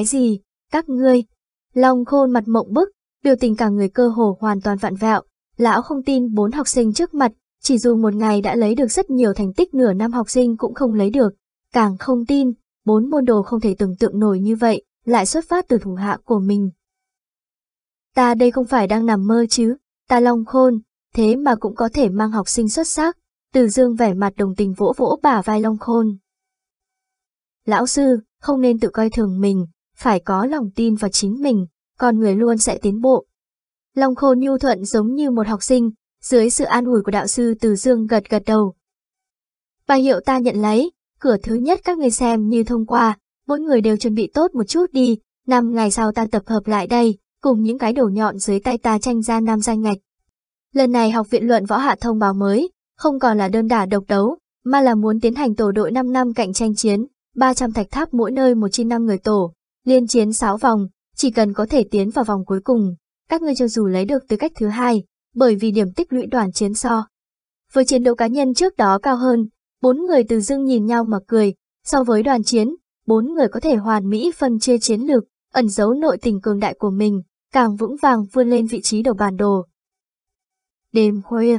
cái gì? Các ngươi. Long khôn mặt mộng bức, biểu tình cả người cơ hồ hoàn toàn vạn vẹo. Lão không tin bốn học sinh trước mặt, chỉ dù một ngày đã lấy được rất nhiều thành tích nửa năm học sinh cũng không lấy được. Càng không tin, bốn môn đồ không thể tưởng tượng nổi như vậy, lại xuất phát từ thủ hạ của mình. Ta đây không phải đang nằm mơ chứ, ta long khôn, thế mà cũng có thể mang học sinh xuất sắc. Từ dương vẻ mặt đồng tình vỗ vỗ bả vai long khôn. Lão sư, không nên tự coi thường mình, phải có lòng tin vào chính mình, con người luôn sẽ tiến bộ. Long khôn nhu thuận giống như một học sinh, dưới sự an ủi của đạo sư Từ Dương gật gật đầu. Bài hiệu ta nhận lấy, cửa thứ nhất các người xem như thông qua, mỗi người đều chuẩn bị tốt một chút đi, năm ngày sau ta tập hợp lại đây, cùng những cái đầu nhọn dưới tay ta tranh ra năm danh ngạch. Lần này học viện luận võ hạ thông báo mới, không còn là đơn đả độc đấu, mà là muốn tiến hành tổ đội 5 năm cạnh tranh chiến, 300 thạch tháp mỗi nơi một chi năm người tổ, liên chiến 6 vòng, chỉ cần có thể tiến vào vòng cuối cùng, các ngươi cho dù lấy được tư cách thứ hai, bởi vì điểm tích lũy đoàn chiến so. Với chiến đấu cá nhân trước đó cao hơn, bốn người từ dưng nhìn nhau mà cười, so với đoàn chiến, bốn người có thể hoàn mỹ phân chia chiến lược, ẩn giấu nội tình cường đại của mình, càng vững vàng vươn lên vị trí đầu bản đồ. Đêm khuya,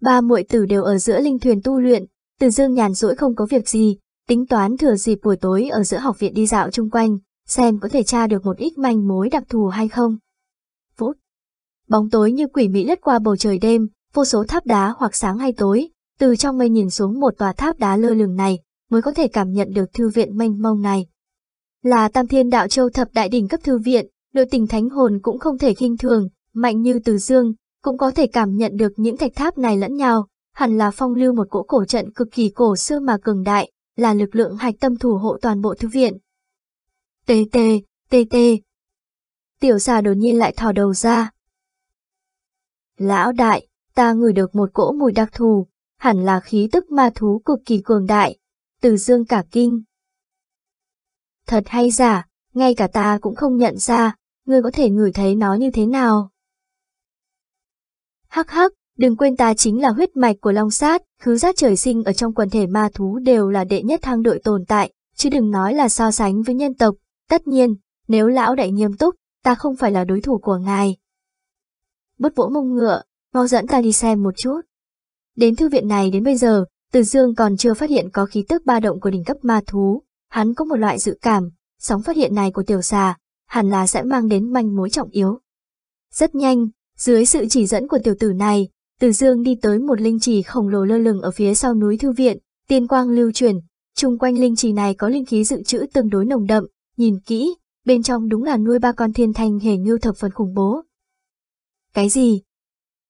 ba muội tử đều ở giữa linh thuyền tu luyện, từ dương nhàn rỗi không có việc gì, tính toán thừa dịp buổi tối ở giữa học viện đi dạo chung quanh, xem có thể tra được một ít manh mối đặc thù hay không. Phút. Bóng tối như quỷ mỹ lướt qua bầu trời đêm, vô số tháp đá hoặc sáng hay tối, từ trong mây nhìn xuống một tòa tháp đá lơ lửng này, mới có thể cảm nhận được thư viện mênh mông này. Là Tam Thiên Đạo Châu thập đại đỉnh cấp thư viện, nội tình thánh hồn cũng không thể khinh thường, mạnh như từ dương, cũng có thể cảm nhận được những thạch tháp này lẫn nhau, hẳn là phong lưu một cỗ cổ trận cực kỳ cổ xưa mà cường đại, là lực lượng hạch tâm thủ hộ toàn bộ thư viện. Tê tê, tê tê. Tiểu xà đột nhiên lại thò đầu ra. Lão đại, ta ngửi được một cỗ mùi đặc thù, hẳn là khí tức ma thú cực kỳ cường đại. Từ dương cả kinh. Thật hay giả, ngay cả ta cũng không nhận ra, ngươi có thể ngửi thấy nó như thế nào. Hắc hắc, đừng quên ta chính là huyết mạch của Long Sát, khứ giác trời sinh ở trong quần thể ma thú đều là đệ nhất thang đội tồn tại, chứ đừng nói là so sánh với nhân tộc. Tất nhiên, nếu lão đại nghiêm túc, ta không phải là đối thủ của ngài. Bất vỗ mông ngựa, mau dẫn ta đi xem một chút. Đến thư viện này đến bây giờ, Từ Dương còn chưa phát hiện có khí tức ba động của đỉnh cấp ma thú. Hắn có một loại dự cảm, sóng phát hiện này của tiểu xà, hẳn là sẽ mang đến manh mối trọng yếu. Rất nhanh, dưới sự chỉ dẫn của tiểu tử này, Từ Dương đi tới một linh trì khổng lồ lơ lửng ở phía sau núi thư viện, tiên quang lưu truyền, chung quanh linh trì này có linh khí dự trữ tương đối nồng đậm, nhìn kỹ, bên trong đúng là nuôi ba con thiên thanh hề ngưu thập phần khủng bố. Cái gì?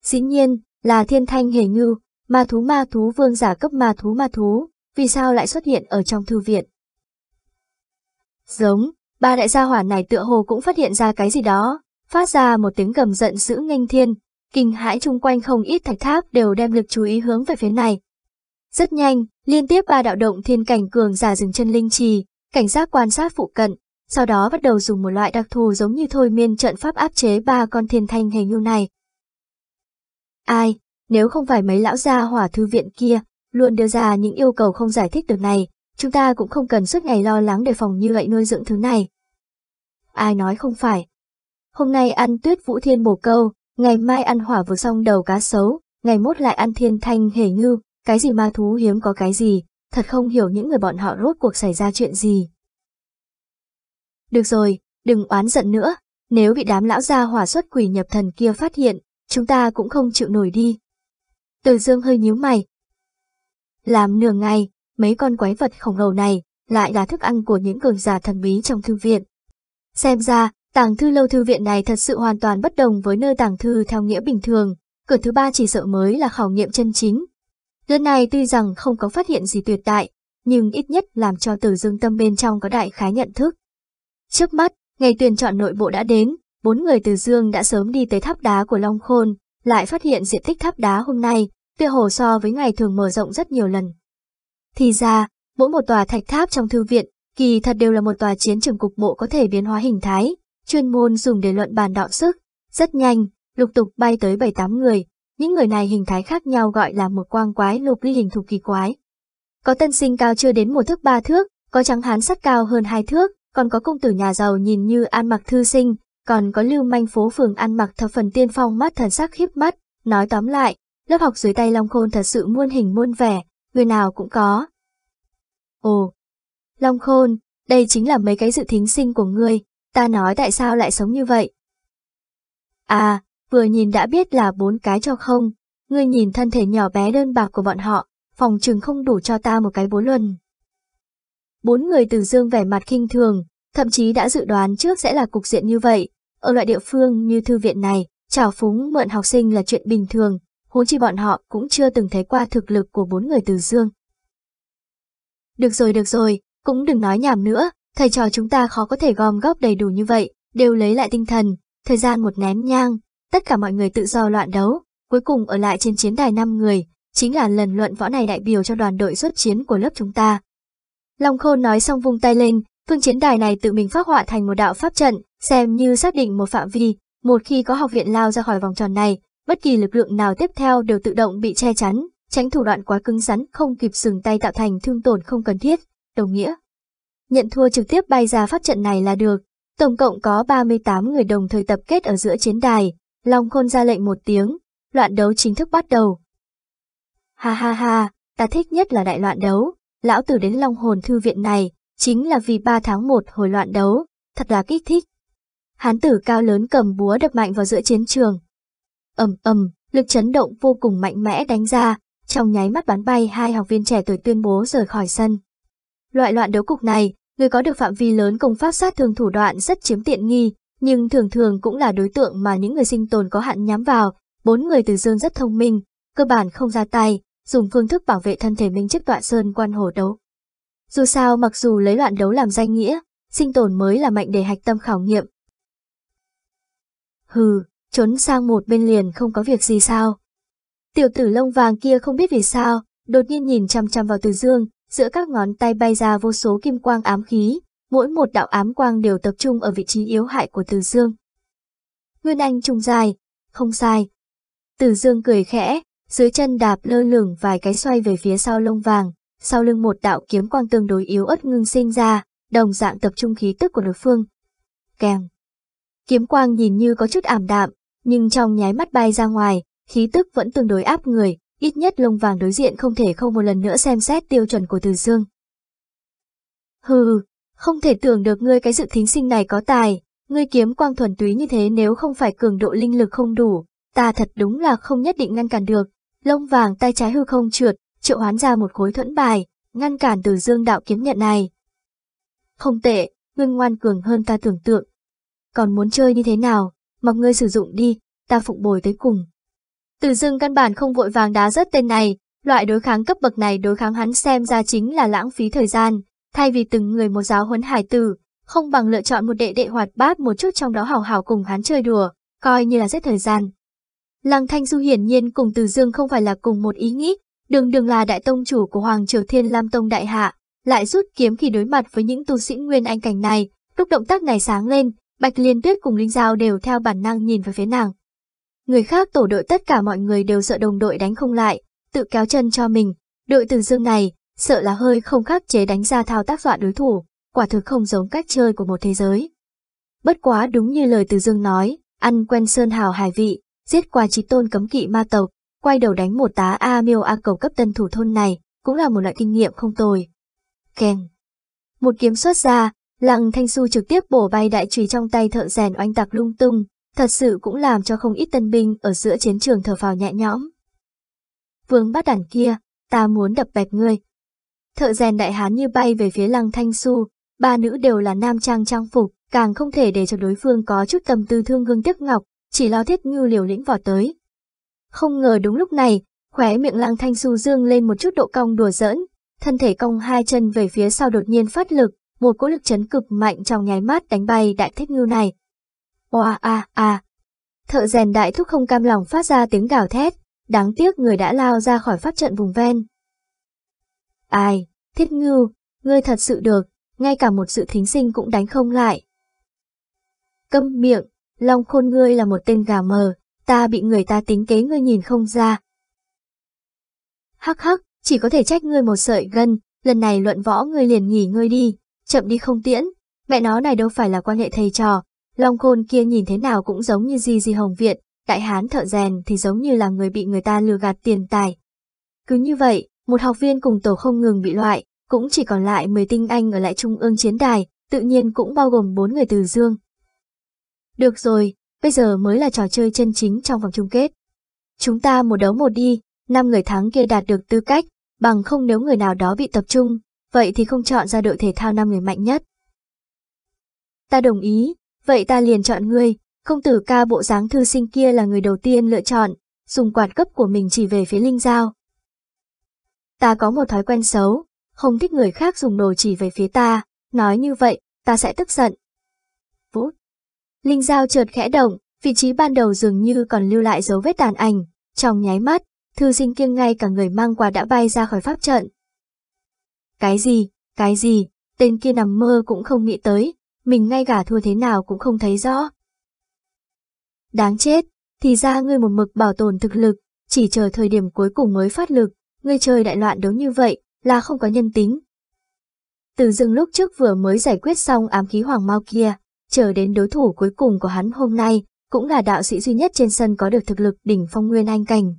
Dĩ nhiên, là thiên thanh hề ngưu, ma thú ma thú vương giả cấp ma thú ma thú, vì sao lại xuất hiện ở trong thư viện? Giống, ba đại gia hỏa này tựa hồ cũng phát hiện ra cái gì đó, phát ra một tiếng gầm giận dữ nghênh thiên, kinh hãi chung quanh không ít thạch tháp đều đem lực chú ý hướng về phía này. Rất nhanh, liên tiếp ba đạo động thiên cảnh cường giả dừng chân linh trì, cảnh giác quan sát phụ cận, sau đó bắt đầu dùng một loại đặc thù giống như thôi miên trận pháp áp chế ba con thiên thanh hình như này. Ai, nếu không phải mấy lão gia hỏa thư viện kia, luôn đưa ra những yêu cầu không giải thích được này, chúng ta cũng không cần suốt ngày lo lắng đề phòng như vậy nuôi dưỡng thứ này. Ai nói không phải. Hôm nay ăn tuyết vũ thiên bổ câu, ngày mai ăn hỏa vừa xong đầu cá sấu, ngày mốt lại ăn thiên thanh hề ngư, cái gì ma thú hiếm có cái gì, thật không hiểu những người bọn họ rốt cuộc xảy ra chuyện gì. Được rồi, đừng oán giận nữa, nếu bị đám lão gia hỏa xuất quỷ nhập thần kia phát hiện, chúng ta cũng không chịu nổi đi. Từ dương hơi nhíu mày. Làm nửa ngày, mấy con quái vật khổng lồ này lại là thức ăn của những cường giả thần bí trong thư viện. Xem ra, tàng thư lâu thư viện này thật sự hoàn toàn bất đồng với nơi tàng thư theo nghĩa bình thường, cửa thứ ba chỉ sợ mới là khảo nghiệm chân chính. Lần này tuy rằng không có phát hiện gì tuyệt đại, nhưng ít nhất làm cho từ dương tâm bên trong có đại khái nhận thức. Trước mắt, ngày tuyển chọn nội bộ đã đến, bốn người từ dương đã sớm đi tới tháp đá của Long Khôn, lại phát hiện diện tích tháp đá hôm nay, tựa hồ so với ngày thường mở rộng rất nhiều lần. Thì ra, mỗi một tòa thạch tháp trong thư viện, kỳ thật đều là một tòa chiến trường cục bộ có thể biến hóa hình thái, chuyên môn dùng để luận bàn đạo sức. Rất nhanh, lục tục bay tới 7-8 người, những người này hình thái khác nhau gọi là một quang quái lục ly hình thù kỳ quái. Có tân sinh cao chưa đến một thước ba thước, có trắng hán sắt cao hơn hai thước, còn có công tử nhà giàu nhìn như ăn mặc thư sinh, còn có lưu manh phố phường ăn mặc thập phần tiên phong mắt thần sắc khiếp mắt, nói tóm lại, lớp học dưới tay Long Khôn thật sự muôn hình muôn vẻ, người nào cũng có. Ồ, Long Khôn, đây chính là mấy cái dự thính sinh của ngươi, ta nói tại sao lại sống như vậy. À, vừa nhìn đã biết là bốn cái cho không, ngươi nhìn thân thể nhỏ bé đơn bạc của bọn họ, phòng chừng không đủ cho ta một cái bốn luân. Bốn người từ dương vẻ mặt khinh thường, thậm chí đã dự đoán trước sẽ là cục diện như vậy. Ở loại địa phương như thư viện này, trào phúng mượn học sinh là chuyện bình thường, huống chi bọn họ cũng chưa từng thấy qua thực lực của bốn người từ dương. Được rồi được rồi, cũng đừng nói nhảm nữa, thầy trò chúng ta khó có thể gom góp đầy đủ như vậy, đều lấy lại tinh thần, thời gian một nén nhang, tất cả mọi người tự do loạn đấu, cuối cùng ở lại trên chiến đài 5 người, chính là lần luận võ này đại biểu cho đoàn đội xuất chiến của lớp chúng ta. Long Khôn nói xong vung tay lên, phương chiến đài này tự mình phát họa thành một đạo pháp trận, xem như xác định một phạm vi, một khi có học viện lao ra khỏi vòng tròn này, bất kỳ lực lượng nào tiếp theo đều tự động bị che chắn, tránh thủ đoạn quá cứng rắn không kịp dừng tay tạo thành thương tổn không cần thiết, đồng nghĩa. Nhận thua trực tiếp bay ra pháp trận này là được, tổng cộng có 38 người đồng thời tập kết ở giữa chiến đài, Long Khôn ra lệnh một tiếng, loạn đấu chính thức bắt đầu. Ha ha ha, ta thích nhất là đại loạn đấu, lão tử đến Long Hồn Thư Viện này, chính là vì 3 tháng 1 hồi loạn đấu, thật là kích thích. Hán tử cao lớn cầm búa đập mạnh vào giữa chiến trường. ầm ầm, lực chấn động vô cùng mạnh mẽ đánh ra, trong nháy mắt bắn bay hai học viên trẻ tuổi tuyên bố rời khỏi sân. Loại loạn đấu cục này, người có được phạm vi lớn công pháp sát thương thủ đoạn rất chiếm tiện nghi, nhưng thường thường cũng là đối tượng mà những người sinh tồn có hạn nhắm vào. Bốn người từ dương rất thông minh, cơ bản không ra tay, dùng phương thức bảo vệ thân thể mình trước tọa sơn quan hồ đấu. Dù sao mặc dù lấy loạn đấu làm danh nghĩa, sinh tồn mới là mệnh để hạch tâm khảo nghiệm. Hừ, trốn sang một bên liền không có việc gì sao. Tiểu tử lông vàng kia không biết vì sao, đột nhiên nhìn chăm chăm vào từ dương, giữa các ngón tay bay ra vô số kim quang ám khí, mỗi một đạo ám quang đều tập trung ở vị trí yếu hại của từ dương. Nguyên Anh trùng dài, không sai. Từ dương cười khẽ, dưới chân đạp lơ lửng vài cái xoay về phía sau lông vàng, sau lưng một đạo kiếm quang tương đối yếu ớt ngưng sinh ra, đồng dạng tập trung khí tức của đối phương. Kèm. Kiếm quang nhìn như có chút ảm đạm, nhưng trong nháy mắt bay ra ngoài, khí tức vẫn tương đối áp người, ít nhất lông vàng đối diện không thể không một lần nữa xem xét tiêu chuẩn của Từ Dương. Hừ, không thể tưởng được ngươi cái dự thính sinh này có tài, ngươi kiếm quang thuần túy như thế nếu không phải cường độ linh lực không đủ, ta thật đúng là không nhất định ngăn cản được. Lông vàng tay trái hư không trượt, triệu hoán ra một khối thuẫn bài, ngăn cản từ dương đạo kiếm nhận này. Không tệ, ngươi ngoan cường hơn ta tưởng tượng. Còn muốn chơi như thế nào, mặc ngươi sử dụng đi, ta phụng bồi tới cùng. Từ dương căn bản không vội vàng đá rớt tên này, loại đối kháng cấp bậc này đối kháng hắn xem ra chính là lãng phí thời gian, thay vì từng người một giáo huấn hải tử, không bằng lựa chọn một đệ đệ hoạt bát một chút trong đó hào hào cùng hắn chơi đùa, coi như là giết thời gian. Lăng Thanh Du hiển nhiên cùng Từ Dương không phải là cùng một ý nghĩ, đường đường là đại tông chủ của Hoàng Triều Thiên Lam Tông Đại Hạ, lại rút kiếm khi đối mặt với những tu sĩ nguyên anh cảnh này, lúc động tác này sáng lên, Bạch Liên Tuyết cùng Linh Giao đều theo bản năng nhìn về phía nàng. Người khác tổ đội tất cả mọi người đều sợ đồng đội đánh không lại, tự kéo chân cho mình, đội Từ Dương này, sợ là hơi không khắc chế đánh ra thao tác dọa đối thủ, quả thực không giống cách chơi của một thế giới. Bất quá đúng như lời Từ Dương nói, ăn quen sơn hào hải vị, giết qua trí tôn cấm kỵ ma tộc, quay đầu đánh một tá A miêu A cầu cấp tân thủ thôn này, cũng là một loại kinh nghiệm không tồi. Kèng. Một kiếm xuất ra, lặng thanh su trực tiếp bổ bay đại trùy trong tay thợ rèn oanh tạc lung tung, thật sự cũng làm cho không ít tân binh ở giữa chiến trường thở phào nhẹ nhõm. Vương bắt đàn kia, ta muốn đập bẹp ngươi. Thợ rèn đại hán như bay về phía lăng thanh su, ba nữ đều là nam trang trang phục, càng không thể để cho đối phương có chút tâm tư thương gương tiếc ngọc, chỉ lo thiết ngưu liều lĩnh vọt tới. Không ngờ đúng lúc này, khóe miệng lăng thanh su dương lên một chút độ cong đùa giỡn, thân thể cong hai chân về phía sau đột nhiên phát lực, một cỗ lực chấn cực mạnh trong nháy mắt đánh bay đại thiết ngưu này. Oa a a. Thợ rèn đại thúc không cam lòng phát ra tiếng gào thét, đáng tiếc người đã lao ra khỏi pháp trận vùng ven. Ai, thiết ngưu, ngươi thật sự được, ngay cả một sự thính sinh cũng đánh không lại. Câm miệng, Long khôn ngươi là một tên gà mờ, ta bị người ta tính kế ngươi nhìn không ra. Hắc hắc, chỉ có thể trách ngươi một sợi gân, lần này luận võ ngươi liền nghỉ ngươi đi, chậm đi không tiễn, Mẹ nó này đâu phải là quan hệ thầy trò, Long Khôn kia nhìn thế nào cũng giống như Di Di Hồng Viện, đại hán thợ rèn thì giống như là người bị người ta lừa gạt tiền tài. Cứ như vậy, một học viên cùng tổ không ngừng bị loại, cũng chỉ còn lại 10 tinh anh ở lại trung ương chiến đài, tự nhiên cũng bao gồm 4 người từ dương. Được rồi, bây giờ mới là trò chơi chân chính trong vòng chung kết. Chúng ta một đấu một đi, 5 người thắng kia đạt được tư cách, bằng không nếu người nào đó bị tập trung, vậy thì không chọn ra đội thể thao 5 người mạnh nhất. Ta đồng ý, vậy ta liền chọn ngươi, công tử ca bộ dáng thư sinh kia là người đầu tiên lựa chọn, dùng quạt cấp của mình chỉ về phía Linh Giao. Ta có một thói quen xấu, không thích người khác dùng đồ chỉ về phía ta, nói như vậy, ta sẽ tức giận. Vút. Linh dao chợt khẽ động, vị trí ban đầu dường như còn lưu lại dấu vết tàn ảnh, trong nháy mắt, thư sinh kiêng ngay cả người mang quà đã bay ra khỏi pháp trận. Cái gì, cái gì, tên kia nằm mơ cũng không nghĩ tới, mình ngay cả thua thế nào cũng không thấy rõ. Đáng chết, thì ra ngươi một mực bảo tồn thực lực, chỉ chờ thời điểm cuối cùng mới phát lực, ngươi chơi đại loạn đấu như vậy, là không có nhân tính. Từ dừng lúc trước vừa mới giải quyết xong ám khí hoàng mau kia, chờ đến đối thủ cuối cùng của hắn hôm nay, cũng là đạo sĩ duy nhất trên sân có được thực lực đỉnh phong nguyên anh cảnh.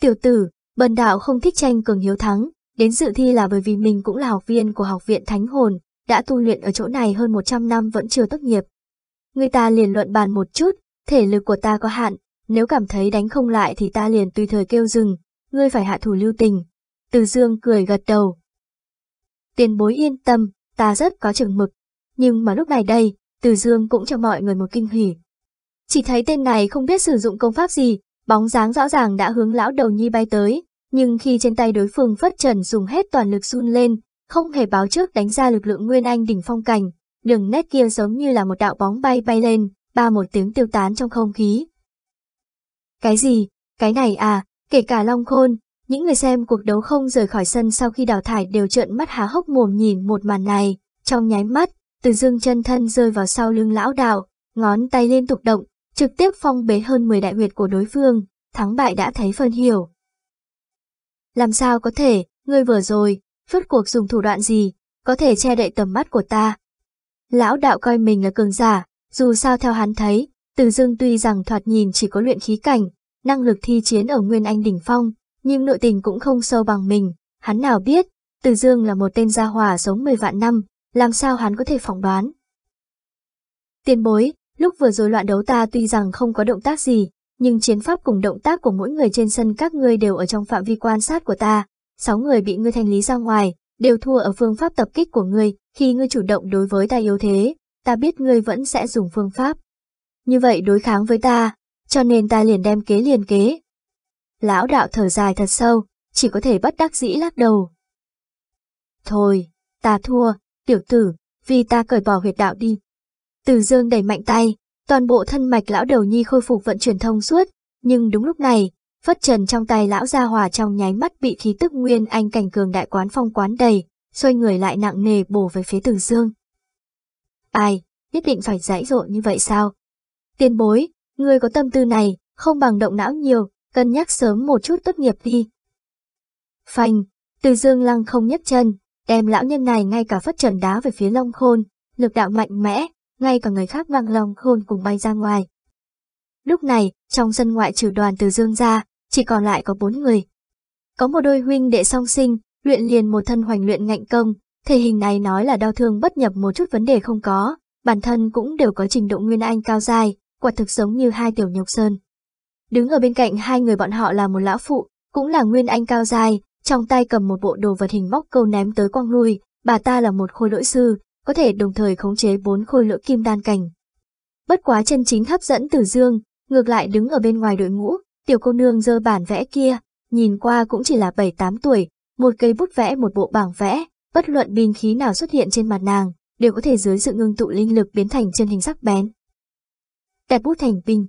Tiểu tử, bần đạo không thích tranh cường hiếu thắng, đến dự thi là bởi vì mình cũng là học viên của học viện Thánh Hồn, đã tu luyện ở chỗ này hơn 100 năm vẫn chưa tốt nghiệp. Người ta liền luận bàn một chút, thể lực của ta có hạn, nếu cảm thấy đánh không lại thì ta liền tùy thời kêu dừng, ngươi phải hạ thủ lưu tình. Từ dương cười gật đầu. Tiền bối yên tâm, ta rất có chừng mực. Nhưng mà lúc này đây, từ dương cũng cho mọi người một kinh hỉ. Chỉ thấy tên này không biết sử dụng công pháp gì, bóng dáng rõ ràng đã hướng lão đầu nhi bay tới, nhưng khi trên tay đối phương phất trần dùng hết toàn lực run lên, không hề báo trước đánh ra lực lượng nguyên anh đỉnh phong cảnh, đường nét kia giống như là một đạo bóng bay bay lên, ba một tiếng tiêu tán trong không khí. Cái gì? Cái này à, kể cả Long Khôn, những người xem cuộc đấu không rời khỏi sân sau khi đào thải đều trợn mắt há hốc mồm nhìn một màn này, trong nháy mắt, từ dương chân thân rơi vào sau lưng lão đạo, ngón tay liên tục động, trực tiếp phong bế hơn 10 đại huyệt của đối phương, thắng bại đã thấy phân hiểu. Làm sao có thể, ngươi vừa rồi, rốt cuộc dùng thủ đoạn gì, có thể che đậy tầm mắt của ta. Lão đạo coi mình là cường giả, dù sao theo hắn thấy, từ dương tuy rằng thoạt nhìn chỉ có luyện khí cảnh, năng lực thi chiến ở Nguyên Anh đỉnh phong, nhưng nội tình cũng không sâu bằng mình, hắn nào biết, từ dương là một tên gia hỏa sống 10 vạn năm, làm sao hắn có thể phỏng đoán. Tiền bối, lúc vừa rồi loạn đấu ta tuy rằng không có động tác gì, nhưng chiến pháp cùng động tác của mỗi người trên sân các ngươi đều ở trong phạm vi quan sát của ta, sáu người bị ngươi thanh lý ra ngoài, đều thua ở phương pháp tập kích của ngươi, khi ngươi chủ động đối với ta yếu thế, ta biết ngươi vẫn sẽ dùng phương pháp. Như vậy đối kháng với ta, cho nên ta liền đem kế liền kế. Lão đạo thở dài thật sâu, chỉ có thể bất đắc dĩ lắc đầu. Thôi, ta thua, tiểu tử, vì ta cởi bỏ huyệt đạo đi. Từ dương đẩy mạnh tay, toàn bộ thân mạch lão đầu nhi khôi phục vận chuyển thông suốt, nhưng đúng lúc này, phất trần trong tay lão gia hòa trong nháy mắt bị khí tức nguyên anh cảnh cường đại quán phong quán đầy, xoay người lại nặng nề bổ về phía từ dương. Ai, nhất định phải dãy dội như vậy sao? Tiên bối, người có tâm tư này, không bằng động não nhiều, cân nhắc sớm một chút tốt nghiệp đi. Phanh, từ dương lăng không nhấc chân, đem lão nhân này ngay cả phất trần đá về phía long khôn, lực đạo mạnh mẽ, ngay cả người khác văng long khôn cùng bay ra ngoài. Lúc này, trong sân ngoại trừ đoàn từ dương ra, chỉ còn lại có bốn người. Có một đôi huynh đệ song sinh, luyện liền một thân hoành luyện ngạnh công, thể hình này nói là đau thương bất nhập một chút vấn đề không có, bản thân cũng đều có trình độ nguyên anh cao dài, quả thực giống như hai tiểu nhục sơn. Đứng ở bên cạnh hai người bọn họ là một lão phụ, cũng là nguyên anh cao dài, trong tay cầm một bộ đồ vật hình móc câu ném tới quang lui, bà ta là một khôi lỗi sư, có thể đồng thời khống chế bốn khôi lỗi kim đan cảnh. Bất quá chân chính hấp dẫn Tử Dương, ngược lại đứng ở bên ngoài đội ngũ, tiểu cô nương dơ bản vẽ kia, nhìn qua cũng chỉ là 7-8 tuổi, một cây bút vẽ một bộ bảng vẽ, bất luận binh khí nào xuất hiện trên mặt nàng, đều có thể dưới sự ngưng tụ linh lực biến thành chân hình sắc bén. Đẹp bút thành binh.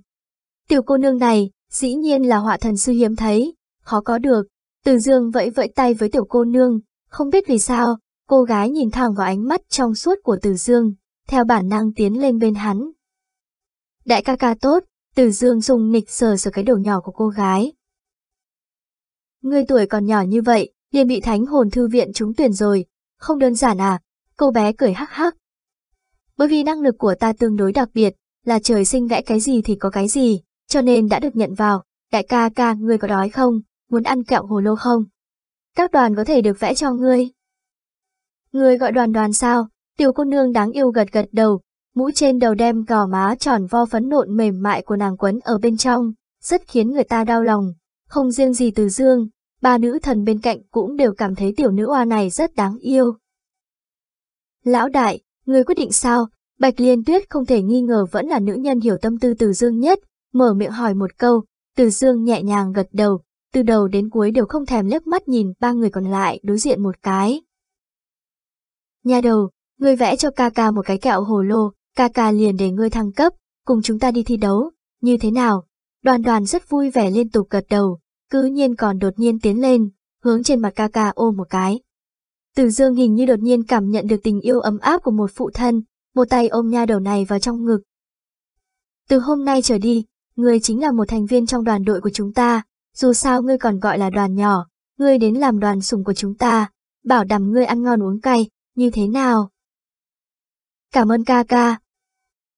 Tiểu cô nương này, dĩ nhiên là họa thần sư hiếm thấy, khó có được. Từ dương vẫy vẫy tay với tiểu cô nương, không biết vì sao, cô gái nhìn thẳng vào ánh mắt trong suốt của từ dương, theo bản năng tiến lên bên hắn. Đại ca ca tốt, từ dương dùng nịch sờ sờ cái đầu nhỏ của cô gái. Ngươi tuổi còn nhỏ như vậy, liền bị thánh hồn thư viện trúng tuyển rồi, không đơn giản à, Cô bé cười hắc hắc. Bởi vì năng lực của ta tương đối đặc biệt, là trời sinh vẽ cái gì thì có cái gì, cho nên đã được nhận vào. Đại ca ca, ngươi có đói không? Muốn ăn kẹo hồ lô không? Các đoàn có thể được vẽ cho ngươi. Ngươi gọi đoàn đoàn sao? Tiểu cô nương đáng yêu gật gật đầu, mũ trên đầu đem gò má tròn vo phấn nộn mềm mại của nàng quấn ở bên trong, rất khiến người ta đau lòng. Không riêng gì từ dương, ba nữ thần bên cạnh cũng đều cảm thấy tiểu nữ oa này rất đáng yêu. Lão đại, người quyết định sao? Bạch Liên Tuyết không thể nghi ngờ vẫn là nữ nhân hiểu tâm tư Từ Dương nhất, mở miệng hỏi một câu, Từ Dương nhẹ nhàng gật đầu, từ đầu đến cuối đều không thèm liếc mắt nhìn ba người còn lại đối diện một cái. Nhà đầu, ngươi vẽ cho ca ca một cái kẹo hồ lô, ca ca liền để ngươi thăng cấp, cùng chúng ta đi thi đấu, như thế nào? Đoàn đoàn rất vui vẻ liên tục gật đầu, cứ nhiên còn đột nhiên tiến lên, hướng trên mặt ca ca ôm một cái. Từ dương hình như đột nhiên cảm nhận được tình yêu ấm áp của một phụ thân, một tay ôm nha đầu này vào trong ngực. Từ hôm nay trở đi, ngươi chính là một thành viên trong đoàn đội của chúng ta, dù sao ngươi còn gọi là đoàn nhỏ, ngươi đến làm đoàn sủng của chúng ta, bảo đảm ngươi ăn ngon uống cay, như thế nào? Cảm ơn ca ca.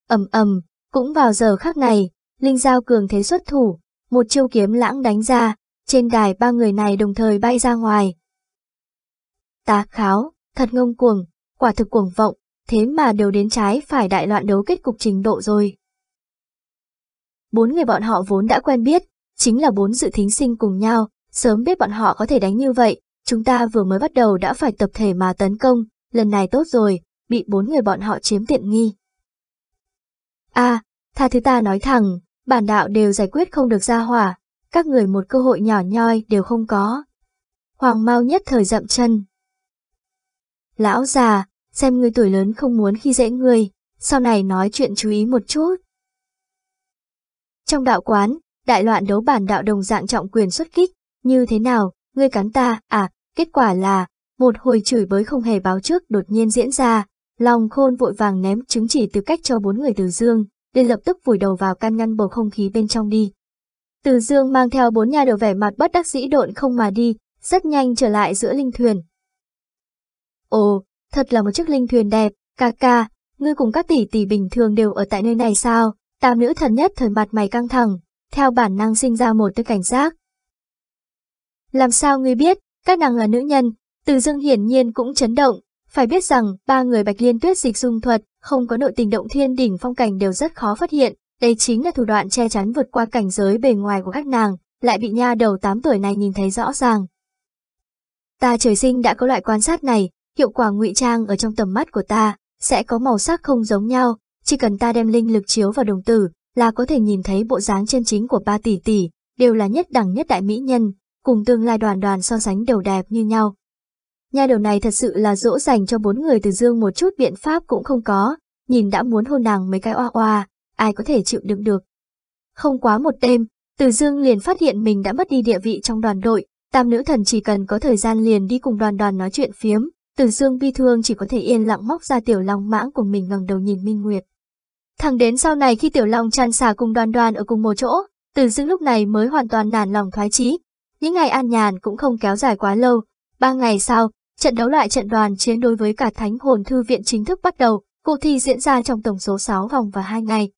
ầm ầm, cũng vào giờ khắc này, Linh Giao cường thế xuất thủ, một chiêu kiếm lãng đánh ra, trên đài ba người này đồng thời bay ra ngoài. Tá kháo, thật ngông cuồng, quả thực cuồng vọng, thế mà đều đến trái phải đại loạn đấu kết cục trình độ rồi. Bốn người bọn họ vốn đã quen biết, chính là bốn dự thính sinh cùng nhau, sớm biết bọn họ có thể đánh như vậy, chúng ta vừa mới bắt đầu đã phải tập thể mà tấn công, lần này tốt rồi, bị bốn người bọn họ chiếm tiện nghi. a à, tha thứ ta nói thẳng, bản đạo đều giải quyết không được ra hỏa, các người một cơ hội nhỏ nhoi đều không có. Hoàng mau nhất thời dậm chân. Lão già, xem người tuổi lớn không muốn khi dễ người, sau này nói chuyện chú ý một chút. Trong đạo quán, đại loạn đấu bản đạo đồng dạng trọng quyền xuất kích, như thế nào, ngươi cắn ta, à, kết quả là, một hồi chửi bới không hề báo trước đột nhiên diễn ra, lòng khôn vội vàng ném chứng chỉ tư cách cho bốn người từ dương, liền lập tức vùi đầu vào can ngăn bầu không khí bên trong đi. Từ dương mang theo bốn nhà đầu vẻ mặt bất đắc dĩ độn không mà đi, rất nhanh trở lại giữa linh thuyền. Ồ, thật là một chiếc linh thuyền đẹp, ca ca, ngươi cùng các tỷ tỷ bình thường đều ở tại nơi này sao? Tam nữ thần nhất thời mặt mày căng thẳng, theo bản năng sinh ra một tư cảnh giác. Làm sao ngươi biết, các nàng là nữ nhân, từ dương hiển nhiên cũng chấn động, phải biết rằng ba người bạch liên tuyết dịch dung thuật, không có nội tình động thiên đỉnh phong cảnh đều rất khó phát hiện, đây chính là thủ đoạn che chắn vượt qua cảnh giới bề ngoài của các nàng, lại bị nha đầu 8 tuổi này nhìn thấy rõ ràng. Ta trời sinh đã có loại quan sát này, hiệu quả ngụy trang ở trong tầm mắt của ta, sẽ có màu sắc không giống nhau, chỉ cần ta đem linh lực chiếu vào đồng tử, là có thể nhìn thấy bộ dáng chân chính của ba tỷ tỷ, đều là nhất đẳng nhất đại mỹ nhân, cùng tương lai đoàn đoàn so sánh đều đẹp như nhau. Nha đầu này thật sự là dỗ dành cho bốn người từ dương một chút biện pháp cũng không có, nhìn đã muốn hôn nàng mấy cái oa oa, ai có thể chịu đựng được. Không quá một đêm, từ dương liền phát hiện mình đã mất đi địa vị trong đoàn đội, tam nữ thần chỉ cần có thời gian liền đi cùng đoàn đoàn nói chuyện phiếm, từ dương bi thương chỉ có thể yên lặng móc ra tiểu long mãng của mình ngẩng đầu nhìn Minh Nguyệt. Thẳng đến sau này khi tiểu long tràn xả cùng đoàn đoàn ở cùng một chỗ, từ dương lúc này mới hoàn toàn nản lòng thoái chí. Những ngày an nhàn cũng không kéo dài quá lâu, ba ngày sau, Trận đấu loại trận đoàn chiến đối với cả Thánh Hồn Thư Viện chính thức bắt đầu, cuộc thi diễn ra trong tổng số 6 vòng và 2 ngày.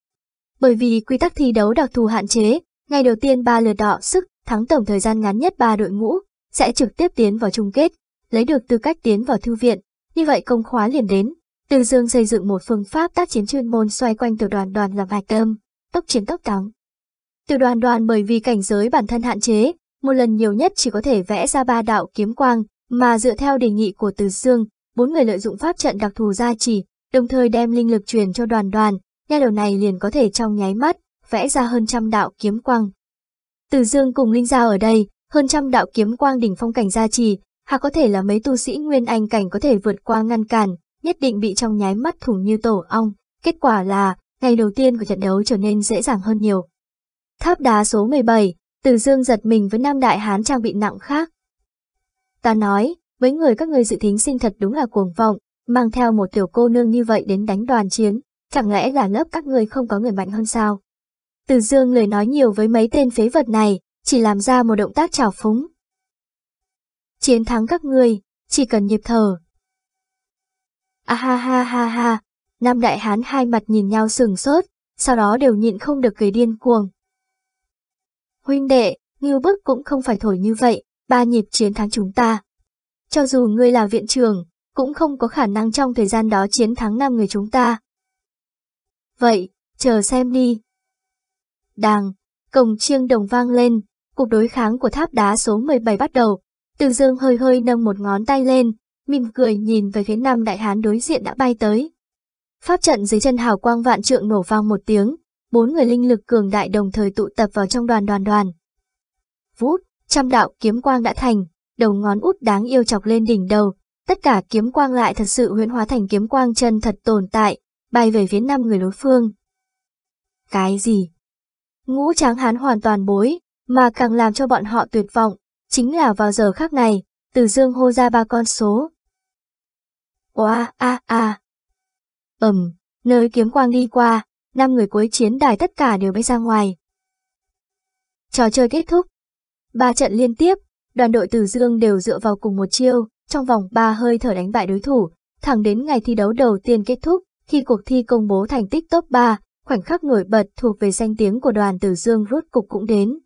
Bởi vì quy tắc thi đấu đặc thù hạn chế, ngày đầu tiên ba lượt đọ sức, thắng tổng thời gian ngắn nhất ba đội ngũ, sẽ trực tiếp tiến vào chung kết, lấy được tư cách tiến vào thư viện. Như vậy công khóa liền đến, Từ Dương xây dựng một phương pháp tác chiến chuyên môn xoay quanh tiểu đoàn đoàn làm hạch tâm, tốc chiến tốc thắng. Tiểu đoàn đoàn bởi vì cảnh giới bản thân hạn chế, một lần nhiều nhất chỉ có thể vẽ ra ba đạo kiếm quang, mà dựa theo đề nghị của Từ Dương, bốn người lợi dụng pháp trận đặc thù gia trì, đồng thời đem linh lực truyền cho đoàn đoàn, nha đầu này liền có thể trong nháy mắt, vẽ ra hơn trăm đạo kiếm quang. Từ Dương cùng Linh Giao ở đây, hơn trăm đạo kiếm quang đỉnh phong cảnh gia trì, Hà có thể là mấy tu sĩ nguyên anh cảnh có thể vượt qua ngăn cản, nhất định bị trong nháy mắt thủng như tổ ong. Kết quả là, ngày đầu tiên của trận đấu trở nên dễ dàng hơn nhiều. Tháp đá số 17, Từ Dương giật mình với Nam Đại Hán trang bị nặng khác, Ta nói, với người các người dự thính sinh thật đúng là cuồng vọng, mang theo một tiểu cô nương như vậy đến đánh đoàn chiến, chẳng lẽ là lớp các người không có người mạnh hơn sao? Từ dương lời nói nhiều với mấy tên phế vật này, chỉ làm ra một động tác trào phúng. Chiến thắng các người, chỉ cần nhịp thở. A ha ha ha ha, nam đại hán hai mặt nhìn nhau sừng sốt, sau đó đều nhịn không được cười điên cuồng. Huynh đệ, ngưu bức cũng không phải thổi như vậy, ba nhịp chiến thắng chúng ta. Cho dù ngươi là viện trưởng, cũng không có khả năng trong thời gian đó chiến thắng năm người chúng ta. Vậy, chờ xem đi. Đàng, cổng chiêng đồng vang lên, cuộc đối kháng của tháp đá số 17 bắt đầu. Từ dương hơi hơi nâng một ngón tay lên, mỉm cười nhìn về phía năm đại hán đối diện đã bay tới. Pháp trận dưới chân hào quang vạn trượng nổ vang một tiếng, bốn người linh lực cường đại đồng thời tụ tập vào trong đoàn đoàn đoàn. Vút, trăm đạo kiếm quang đã thành, đầu ngón út đáng yêu chọc lên đỉnh đầu, tất cả kiếm quang lại thật sự huyễn hóa thành kiếm quang chân thật tồn tại, bay về phía năm người đối phương. Cái gì? Ngũ tráng hán hoàn toàn bối, mà càng làm cho bọn họ tuyệt vọng, chính là vào giờ khác này, từ dương hô ra ba con số. Oa a a. Ầm, nơi kiếm quang đi qua, năm người cuối chiến đài tất cả đều bay ra ngoài. Trò chơi kết thúc. Ba trận liên tiếp, đoàn đội Từ Dương đều dựa vào cùng một chiêu, trong vòng ba hơi thở đánh bại đối thủ, thẳng đến ngày thi đấu đầu tiên kết thúc, khi cuộc thi công bố thành tích top 3, khoảnh khắc nổi bật thuộc về danh tiếng của đoàn Từ Dương rốt cục cũng đến.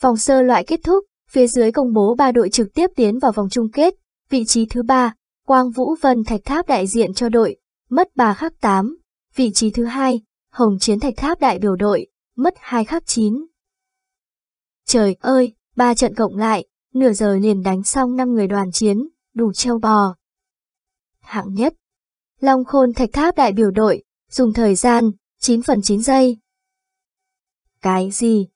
Vòng sơ loại kết thúc, phía dưới công bố ba đội trực tiếp tiến vào vòng chung kết, vị trí thứ ba, Quang Vũ Vân Thạch Tháp đại diện cho đội, mất 3 khắc 8, vị trí thứ hai, Hồng Chiến Thạch Tháp đại biểu đội, mất 2 khắc 9. Trời ơi, ba trận cộng lại, nửa giờ liền đánh xong 5 người đoàn chiến, đủ treo bò. Hạng nhất, Long Khôn Thạch Tháp đại biểu đội, dùng thời gian 9 phần 9 giây. Cái gì?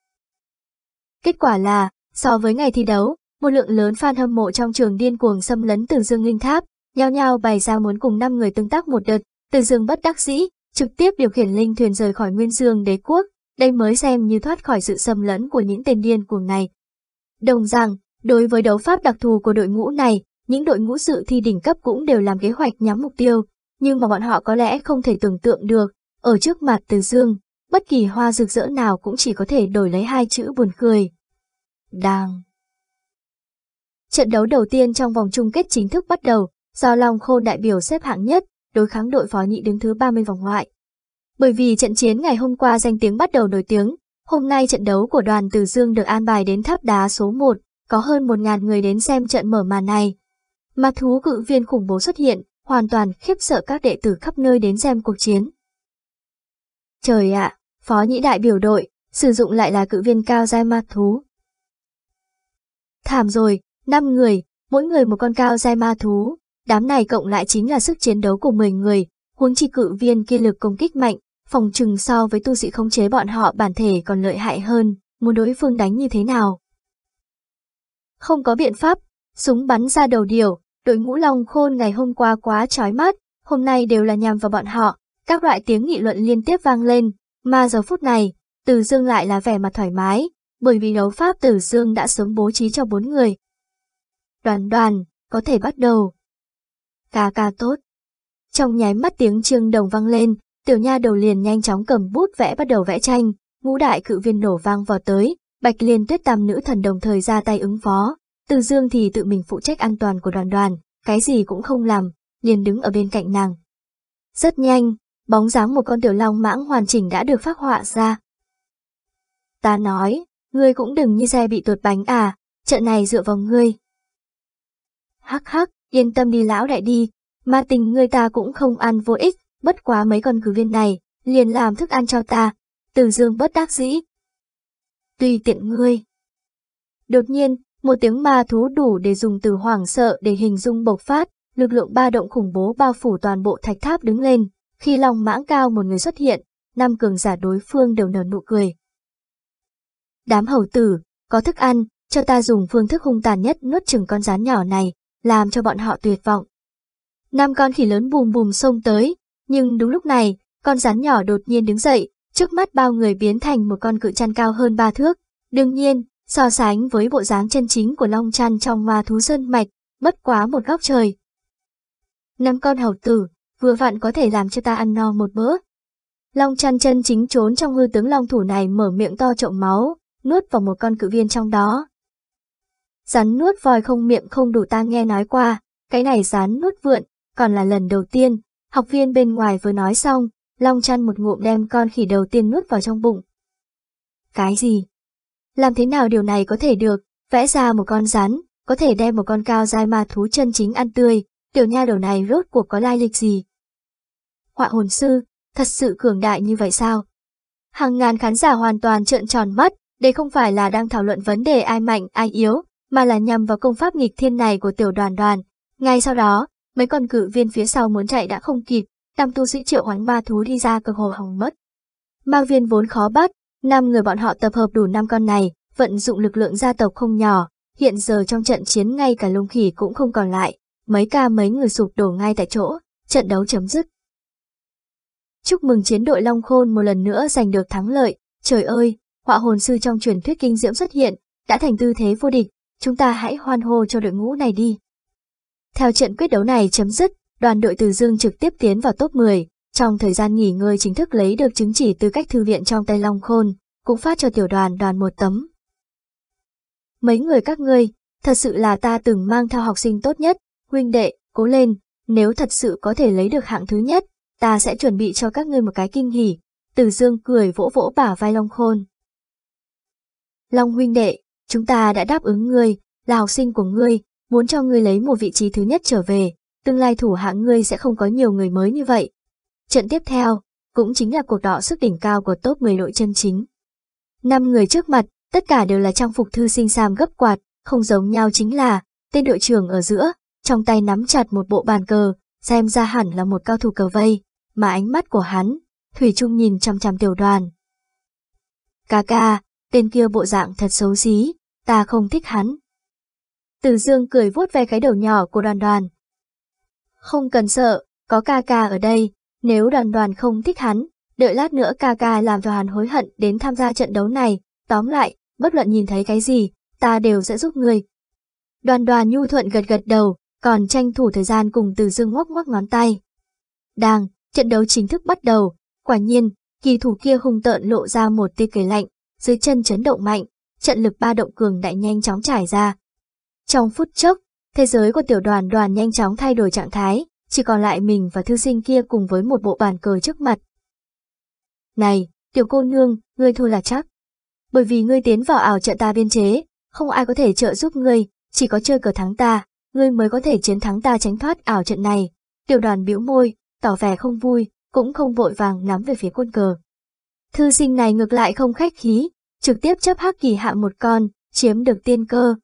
Kết quả là, so với ngày thi đấu, một lượng lớn fan hâm mộ trong trường điên cuồng xâm lấn từ dương linh tháp, nhao nhao bày ra muốn cùng 5 người tương tác một đợt, từ dương bất đắc dĩ, trực tiếp điều khiển linh thuyền rời khỏi nguyên dương đế quốc, đây mới xem như thoát khỏi sự xâm lấn của những tên điên cuồng này. Đồng rằng, đối với đấu pháp đặc thù của đội ngũ này, những đội ngũ dự thi đỉnh cấp cũng đều làm kế hoạch nhắm mục tiêu, nhưng mà bọn họ có lẽ không thể tưởng tượng được, ở trước mặt Từ Dương, bất kỳ hoa rực rỡ nào cũng chỉ có thể đổi lấy hai chữ buồn cười. Đang. Trận đấu đầu tiên trong vòng chung kết chính thức bắt đầu, do Long Khôn đại biểu xếp hạng nhất, đối kháng đội phó nhị đứng thứ 30 vòng ngoại. Bởi vì trận chiến ngày hôm qua danh tiếng bắt đầu nổi tiếng, hôm nay trận đấu của đoàn Từ Dương được an bài đến tháp đá số 1, có hơn 1.000 người đến xem trận mở màn này. Mà thú cự viên khủng bố xuất hiện, hoàn toàn khiếp sợ các đệ tử khắp nơi đến xem cuộc chiến. Trời ạ, phó nhĩ đại biểu đội, sử dụng lại là cự viên cao dai ma thú. Thảm rồi, 5 người, mỗi người một con cao dai ma thú, đám này cộng lại chính là sức chiến đấu của 10 người, huống chi cự viên kia lực công kích mạnh, phòng trừng so với tu sĩ khống chế bọn họ bản thể còn lợi hại hơn, muốn đối phương đánh như thế nào. Không có biện pháp, súng bắn ra đầu điều, đội ngũ Long Khôn ngày hôm qua quá chói mắt, hôm nay đều là nhằm vào bọn họ, các loại tiếng nghị luận liên tiếp vang lên, mà giờ phút này, Từ Dương lại là vẻ mặt thoải mái, bởi vì đấu pháp Từ Dương đã sớm bố trí cho bốn người. Đoàn đoàn, có thể bắt đầu. Ca ca tốt. Trong nháy mắt tiếng trương đồng vang lên, tiểu nha đầu liền nhanh chóng cầm bút vẽ bắt đầu vẽ tranh, ngũ đại cự viên nổ vang vào tới, bạch liên tuyết tam nữ thần đồng thời ra tay ứng phó. Từ dương thì tự mình phụ trách an toàn của đoàn đoàn, cái gì cũng không làm, liền đứng ở bên cạnh nàng. Rất nhanh, bóng dáng một con tiểu long mãng hoàn chỉnh đã được phát họa ra. Ta nói, ngươi cũng đừng như xe bị tuột bánh à, trận này dựa vào ngươi. Hắc hắc, yên tâm đi lão đại đi, mà tình ngươi ta cũng không ăn vô ích, bất quá mấy con cử viên này, liền làm thức ăn cho ta, từ dương bất đắc dĩ. Tùy tiện ngươi. Đột nhiên, một tiếng ma thú đủ để dùng từ hoảng sợ để hình dung bộc phát, lực lượng ba động khủng bố bao phủ toàn bộ thạch tháp đứng lên, khi lòng mãng cao một người xuất hiện, năm cường giả đối phương đều nở nụ cười. Đám hầu tử, có thức ăn, cho ta dùng phương thức hung tàn nhất nuốt chừng con rắn nhỏ này, làm cho bọn họ tuyệt vọng. Năm con khỉ lớn bùm bùm xông tới, nhưng đúng lúc này, con rắn nhỏ đột nhiên đứng dậy, trước mắt bao người biến thành một con cự chăn cao hơn ba thước. Đương nhiên, so sánh với bộ dáng chân chính của long chăn trong hoa thú sơn mạch, bất quá một góc trời. Năm con hầu tử, vừa vặn có thể làm cho ta ăn no một bữa. Long chăn chân chính trốn trong hư tướng long thủ này mở miệng to trộm máu, nuốt vào một con cự viên trong đó. Rắn nuốt vòi không miệng không đủ ta nghe nói qua, cái này rắn nuốt vượn, còn là lần đầu tiên, học viên bên ngoài vừa nói xong, Long chăn một ngụm đem con khỉ đầu tiên nuốt vào trong bụng. Cái gì? Làm thế nào điều này có thể được, vẽ ra một con rắn, có thể đem một con cao dai ma thú chân chính ăn tươi, tiểu nha đầu này rốt cuộc có lai lịch gì? Họa hồn sư, thật sự cường đại như vậy sao? Hàng ngàn khán giả hoàn toàn trợn tròn mắt, đây không phải là đang thảo luận vấn đề ai mạnh ai yếu, mà là nhằm vào công pháp nghịch thiên này của tiểu đoàn đoàn. Ngay sau đó, mấy con cử viên phía sau muốn chạy đã không kịp, tam tu sĩ triệu hoán ma thú đi ra cơ hồ hỏng mất. Ma viên vốn khó bắt, năm người bọn họ tập hợp đủ năm con này, vận dụng lực lượng gia tộc không nhỏ, hiện giờ trong trận chiến ngay cả lông khỉ cũng không còn lại, mấy ca mấy người sụp đổ ngay tại chỗ, trận đấu chấm dứt. Chúc mừng chiến đội Long Khôn một lần nữa giành được thắng lợi, trời ơi, họa hồn sư trong truyền thuyết kinh diễm xuất hiện, đã thành tư thế vô địch, chúng ta hãy hoan hô cho đội ngũ này đi. Theo trận quyết đấu này chấm dứt, đoàn đội Từ Dương trực tiếp tiến vào top 10, trong thời gian nghỉ ngơi chính thức lấy được chứng chỉ tư cách thư viện trong tay Long Khôn, cũng phát cho tiểu đoàn đoàn một tấm. Mấy người các ngươi, thật sự là ta từng mang theo học sinh tốt nhất, huynh đệ, cố lên, nếu thật sự có thể lấy được hạng thứ nhất, ta sẽ chuẩn bị cho các ngươi một cái kinh hỉ. Từ Dương cười vỗ vỗ bả vai Long Khôn. Long huynh đệ, chúng ta đã đáp ứng ngươi, là học sinh của ngươi, muốn cho ngươi lấy một vị trí thứ nhất trở về, tương lai thủ hạng ngươi sẽ không có nhiều người mới như vậy. Trận tiếp theo, cũng chính là cuộc đọ sức đỉnh cao của top 10 đội chân chính. Năm người trước mặt, tất cả đều là trang phục thư sinh sam gấp quạt, không giống nhau chính là, tên đội trưởng ở giữa, trong tay nắm chặt một bộ bàn cờ, xem ra hẳn là một cao thủ cờ vây, mà ánh mắt của hắn, Thủy Trung nhìn chăm chăm tiểu đoàn. Ca ca, tên kia bộ dạng thật xấu xí, ta không thích hắn. Từ dương cười vuốt ve cái đầu nhỏ của đoàn đoàn. Không cần sợ, có ca ca ở đây, nếu đoàn đoàn không thích hắn, đợi lát nữa ca ca làm cho hắn hối hận đến tham gia trận đấu này, tóm lại, bất luận nhìn thấy cái gì, ta đều sẽ giúp người. Đoàn đoàn nhu thuận gật gật đầu, còn tranh thủ thời gian cùng từ dương ngoắc ngoắc ngón tay. Đang, trận đấu chính thức bắt đầu, quả nhiên, kỳ thủ kia hung tợn lộ ra một tia cười lạnh, dưới chân chấn động mạnh, trận lực ba động cường đại nhanh chóng trải ra. Trong phút chốc, thế giới của tiểu đoàn đoàn nhanh chóng thay đổi trạng thái, chỉ còn lại mình và thư sinh kia cùng với một bộ bàn cờ trước mặt. Này, tiểu cô nương, ngươi thua là chắc. Bởi vì ngươi tiến vào ảo trận ta biên chế, không ai có thể trợ giúp ngươi, chỉ có chơi cờ thắng ta, ngươi mới có thể chiến thắng ta tránh thoát ảo trận này. Tiểu đoàn biểu môi, tỏ vẻ không vui, cũng không vội vàng nắm về phía quân cờ. Thư sinh này ngược lại không khách khí, trực tiếp chấp hắc kỳ hạ một con, chiếm được tiên cơ.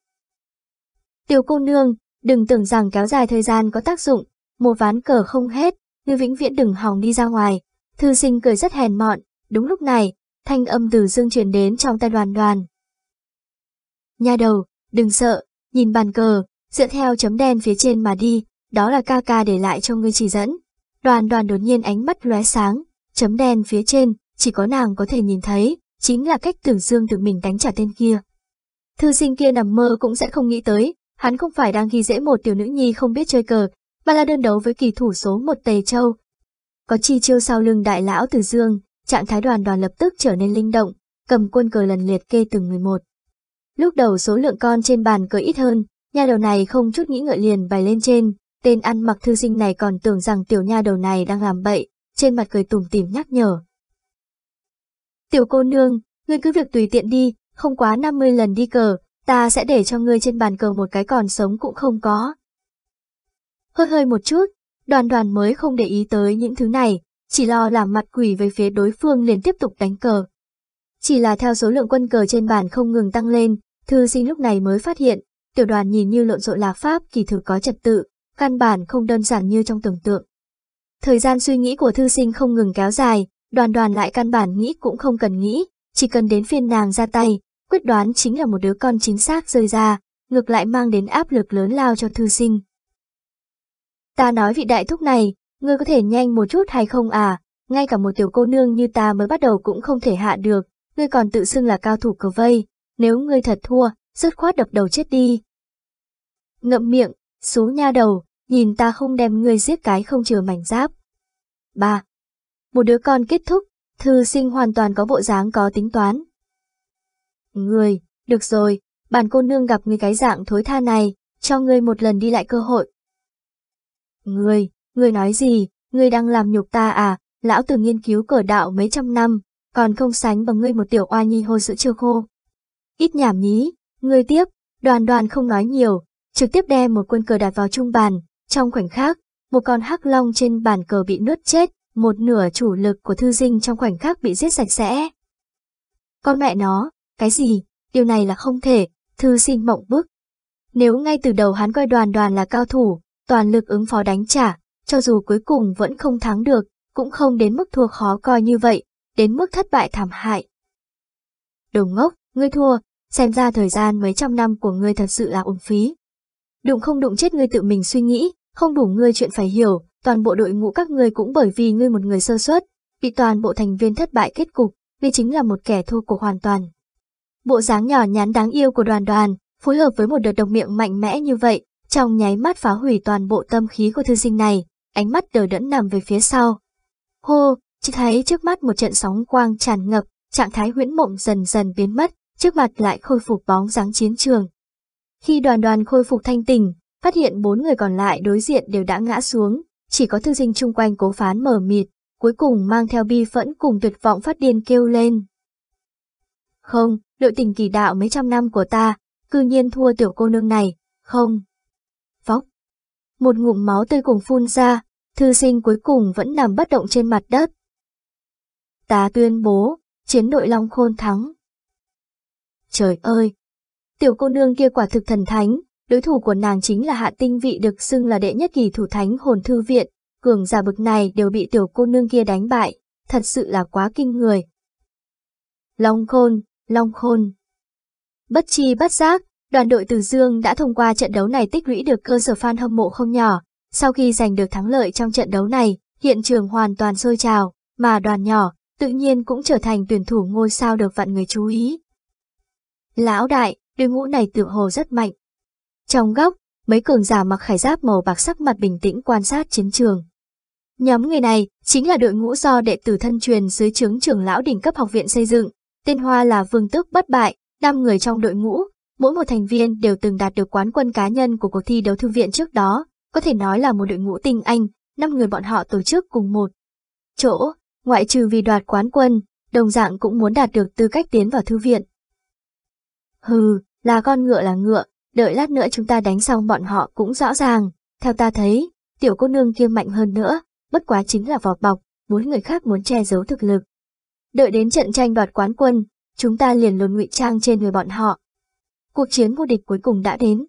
Tiểu cô nương, đừng tưởng rằng kéo dài thời gian có tác dụng, một ván cờ không hết, ngươi vĩnh viễn đừng hòng đi ra ngoài. Thư sinh cười rất hèn mọn, đúng lúc này, thanh âm từ dương truyền đến trong tay đoàn đoàn. Nha đầu, đừng sợ, nhìn bàn cờ, dựa theo chấm đen phía trên mà đi, đó là ca ca để lại cho ngươi chỉ dẫn. Đoàn đoàn đột nhiên ánh mắt lóe sáng, chấm đen phía trên, chỉ có nàng có thể nhìn thấy, chính là cách tưởng dương tự mình đánh trả tên kia. Thư sinh kia nằm mơ cũng sẽ không nghĩ tới, hắn không phải đang ghi dễ một tiểu nữ nhi không biết chơi cờ, mà là đơn đấu với kỳ thủ số một Tề Châu. Có chi chiêu sau lưng đại lão Từ Dương, trạng thái đoàn đoàn lập tức trở nên linh động, cầm quân cờ lần liệt kê từng người một. Lúc đầu số lượng con trên bàn cờ ít hơn, nhà đầu này không chút nghĩ ngợi liền bày lên trên, tên ăn mặc thư sinh này còn tưởng rằng tiểu nha đầu này đang làm bậy, trên mặt cười tủm tỉm nhắc nhở. Tiểu cô nương, ngươi cứ việc tùy tiện đi, không quá 50 lần đi cờ, ta sẽ để cho ngươi trên bàn cờ một cái còn sống cũng không có. Hơi hơi một chút, đoàn đoàn mới không để ý tới những thứ này, chỉ lo làm mặt quỷ về phía đối phương liền tiếp tục đánh cờ. Chỉ là theo số lượng quân cờ trên bàn không ngừng tăng lên, thư sinh lúc này mới phát hiện, tiểu đoàn nhìn như lộn xộn lạc pháp kỳ thực có trật tự, căn bản không đơn giản như trong tưởng tượng. Thời gian suy nghĩ của thư sinh không ngừng kéo dài, đoàn đoàn lại căn bản nghĩ cũng không cần nghĩ, chỉ cần đến phiên nàng ra tay, quyết đoán chính là một đứa con chính xác rơi ra, ngược lại mang đến áp lực lớn lao cho thư sinh. Ta nói vị đại thúc này, ngươi có thể nhanh một chút hay không à, ngay cả một tiểu cô nương như ta mới bắt đầu cũng không thể hạ được, ngươi còn tự xưng là cao thủ cờ vây, nếu ngươi thật thua, dứt khoát đập đầu chết đi. Ngậm miệng, xú nha đầu, nhìn ta không đem ngươi giết cái không chừa mảnh giáp. 3. Một đứa con kết thúc, thư sinh hoàn toàn có bộ dáng có tính toán. Người, được rồi, bản cô nương gặp người cái dạng thối tha này, cho ngươi một lần đi lại cơ hội. Người, Ngươi nói gì, ngươi đang làm nhục ta à, lão tử nghiên cứu cờ đạo mấy trăm năm, còn không sánh bằng ngươi một tiểu oa nhi hôi sữa chưa khô. Ít nhảm nhí, ngươi tiếp, đoàn đoàn không nói nhiều, trực tiếp đem một quân cờ đặt vào trung bàn, trong khoảnh khắc, một con hắc long trên bàn cờ bị nuốt chết, một nửa chủ lực của thư dinh trong khoảnh khắc bị giết sạch sẽ. Con mẹ nó, cái gì, điều này là không thể, thư sinh mộng bức. Nếu ngay từ đầu hắn coi đoàn đoàn là cao thủ, toàn lực ứng phó đánh trả, cho dù cuối cùng vẫn không thắng được, cũng không đến mức thua khó coi như vậy, đến mức thất bại thảm hại. Đồ ngốc, ngươi thua, xem ra thời gian mấy trăm năm của ngươi thật sự là uổng phí. Đụng không đụng chết ngươi tự mình suy nghĩ, không đủ ngươi chuyện phải hiểu, toàn bộ đội ngũ các ngươi cũng bởi vì ngươi một người sơ suất, bị toàn bộ thành viên thất bại kết cục, ngươi chính là một kẻ thua cuộc hoàn toàn. Bộ dáng nhỏ nhắn đáng yêu của đoàn đoàn, phối hợp với một đợt độc miệng mạnh mẽ như vậy, trong nháy mắt phá hủy toàn bộ tâm khí của thư sinh này, ánh mắt đờ đẫn nằm về phía sau. Hô, chỉ thấy trước mắt một trận sóng quang tràn ngập, trạng thái huyễn mộng dần dần biến mất, trước mặt lại khôi phục bóng dáng chiến trường. Khi đoàn đoàn khôi phục thanh tình, phát hiện bốn người còn lại đối diện đều đã ngã xuống, chỉ có thư sinh chung quanh cố phán mở mịt, cuối cùng mang theo bi phẫn cùng tuyệt vọng phát điên kêu lên. Không, đội tình kỳ đạo mấy trăm năm của ta, cư nhiên thua tiểu cô nương này, không. Phóc. Một ngụm máu tươi cùng phun ra, thư sinh cuối cùng vẫn nằm bất động trên mặt đất. Ta tuyên bố, chiến đội Long Khôn thắng. Trời ơi! Tiểu cô nương kia quả thực thần thánh, đối thủ của nàng chính là hạ tinh vị được xưng là đệ nhất kỳ thủ thánh hồn thư viện, cường giả bực này đều bị tiểu cô nương kia đánh bại, thật sự là quá kinh người. Long Khôn, Long Khôn Bất chi bất giác, đoàn đội Từ Dương đã thông qua trận đấu này tích lũy được cơ sở fan hâm mộ không nhỏ. Sau khi giành được thắng lợi trong trận đấu này, hiện trường hoàn toàn sôi trào, mà đoàn nhỏ, tự nhiên cũng trở thành tuyển thủ ngôi sao được vạn người chú ý. Lão đại, đội ngũ này tự hồ rất mạnh. Trong góc, mấy cường giả mặc khải giáp màu bạc sắc mặt bình tĩnh quan sát chiến trường. Nhóm người này chính là đội ngũ do đệ tử thân truyền dưới trướng trưởng lão đỉnh cấp học viện xây dựng, tên Hoa là Vương Tước bất bại, năm người trong đội ngũ, mỗi một thành viên đều từng đạt được quán quân cá nhân của cuộc thi đấu thư viện trước đó, có thể nói là một đội ngũ tinh anh, năm người bọn họ tổ chức cùng một chỗ, ngoại trừ vì đoạt quán quân, đồng dạng cũng muốn đạt được tư cách tiến vào thư viện. Hừ, là con ngựa là ngựa, đợi lát nữa chúng ta đánh xong bọn họ cũng rõ ràng, theo ta thấy, tiểu cô nương kia mạnh hơn nữa, bất quá chính là vỏ bọc, muốn người khác muốn che giấu thực lực. Đợi đến trận tranh đoạt quán quân, chúng ta liền lồn ngụy trang trên người bọn họ. Cuộc chiến vô địch cuối cùng đã đến.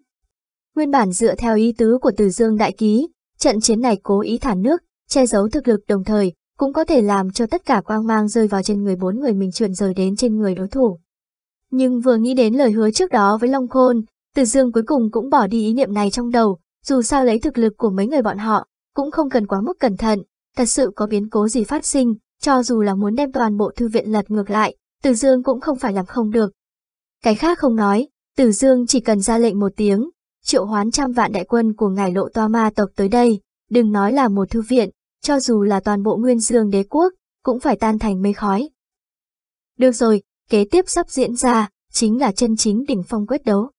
Nguyên bản dựa theo ý tứ của Từ Dương Đại Ký, trận chiến này cố ý thả nước, che giấu thực lực đồng thời, cũng có thể làm cho tất cả quang mang rơi vào trên người bốn người mình chuyển rời đến trên người đối thủ. Nhưng vừa nghĩ đến lời hứa trước đó với Long Khôn, Từ Dương cuối cùng cũng bỏ đi ý niệm này trong đầu, dù sao lấy thực lực của mấy người bọn họ, cũng không cần quá mức cẩn thận, thật sự có biến cố gì phát sinh, cho dù là muốn đem toàn bộ thư viện lật ngược lại, Từ Dương cũng không phải làm không được. Cái khác không nói, Từ Dương chỉ cần ra lệnh một tiếng, triệu hoán trăm vạn đại quân của ngài lộ toa ma tộc tới đây, đừng nói là một thư viện, cho dù là toàn bộ nguyên dương đế quốc, cũng phải tan thành mây khói. Được rồi, kế tiếp sắp diễn ra, chính là chân chính đỉnh phong quyết đấu.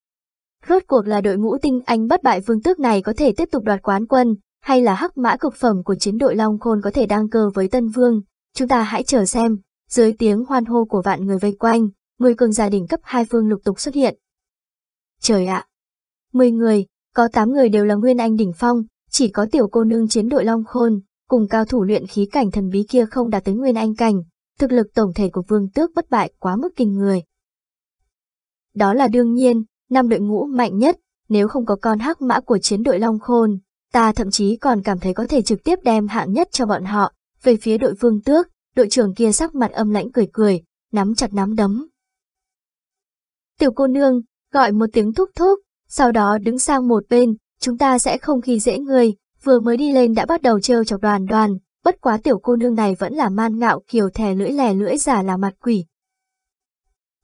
Rốt cuộc là đội ngũ tinh anh bất bại vương tước này có thể tiếp tục đoạt quán quân, hay là hắc mã cực phẩm của chiến đội Long Khôn có thể đăng cơ với Tân Vương, chúng ta hãy chờ xem, dưới tiếng hoan hô của vạn người vây quanh, người cường gia đình cấp hai phương lục tục xuất hiện. Trời ạ! Mười người, có tám người đều là nguyên anh đỉnh phong, chỉ có tiểu cô nương chiến đội Long Khôn, cùng cao thủ luyện khí cảnh thần bí kia không đạt tới nguyên anh cảnh, thực lực tổng thể của vương tước bất bại quá mức kinh người. Đó là đương nhiên, năm đội ngũ mạnh nhất, nếu không có con hắc mã của chiến đội Long Khôn, ta thậm chí còn cảm thấy có thể trực tiếp đem hạng nhất cho bọn họ, về phía đội vương tước, đội trưởng kia sắc mặt âm lãnh cười cười, nắm chặt nắm đấm. Tiểu cô nương, gọi một tiếng thúc thúc, sau đó đứng sang một bên, chúng ta sẽ không khi dễ người, vừa mới đi lên đã bắt đầu trêu chọc đoàn đoàn, bất quá tiểu cô nương này vẫn là man ngạo kiều thè lưỡi lè lưỡi giả là mặt quỷ.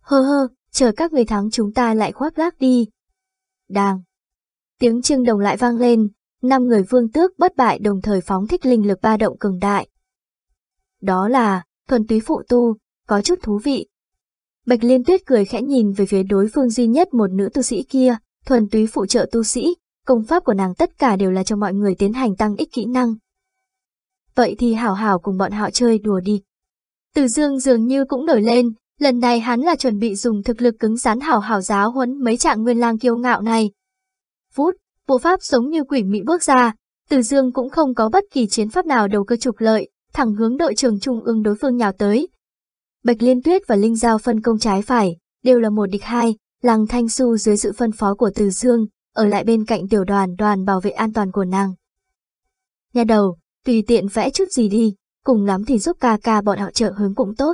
Hơ hơ, chờ các người thắng chúng ta lại khoác lác đi. đàng Tiếng trưng đồng lại vang lên, năm người vương tước bất bại đồng thời phóng thích linh lực ba động cường đại. Đó là, thuần túy phụ tu, có chút thú vị. Bạch Liên Tuyết cười khẽ nhìn về phía đối phương duy nhất một nữ tu sĩ kia, thuần túy phụ trợ tu sĩ, công pháp của nàng tất cả đều là cho mọi người tiến hành tăng ích kỹ năng vậy thì hảo hảo cùng bọn họ chơi đùa đi. Từ dương dường như cũng nổi lên, lần này hắn là chuẩn bị dùng thực lực cứng rắn hảo hảo giáo huấn mấy trạng nguyên lang kiêu ngạo này. Phút, bộ pháp giống như quỷ mị bước ra, từ dương cũng không có bất kỳ chiến pháp nào đầu cơ trục lợi, thẳng hướng đội trưởng trung ương đối phương nhào tới. Bạch Liên Tuyết và Linh Giao phân công trái phải, đều là một địch hai, Lăng Thanh Xu dưới sự phân phó của Từ Dương, ở lại bên cạnh tiểu đoàn đoàn bảo vệ an toàn của nàng. Nhà đầu, tùy tiện vẽ chút gì đi, cùng lắm thì giúp ca ca bọn họ trợ hướng cũng tốt.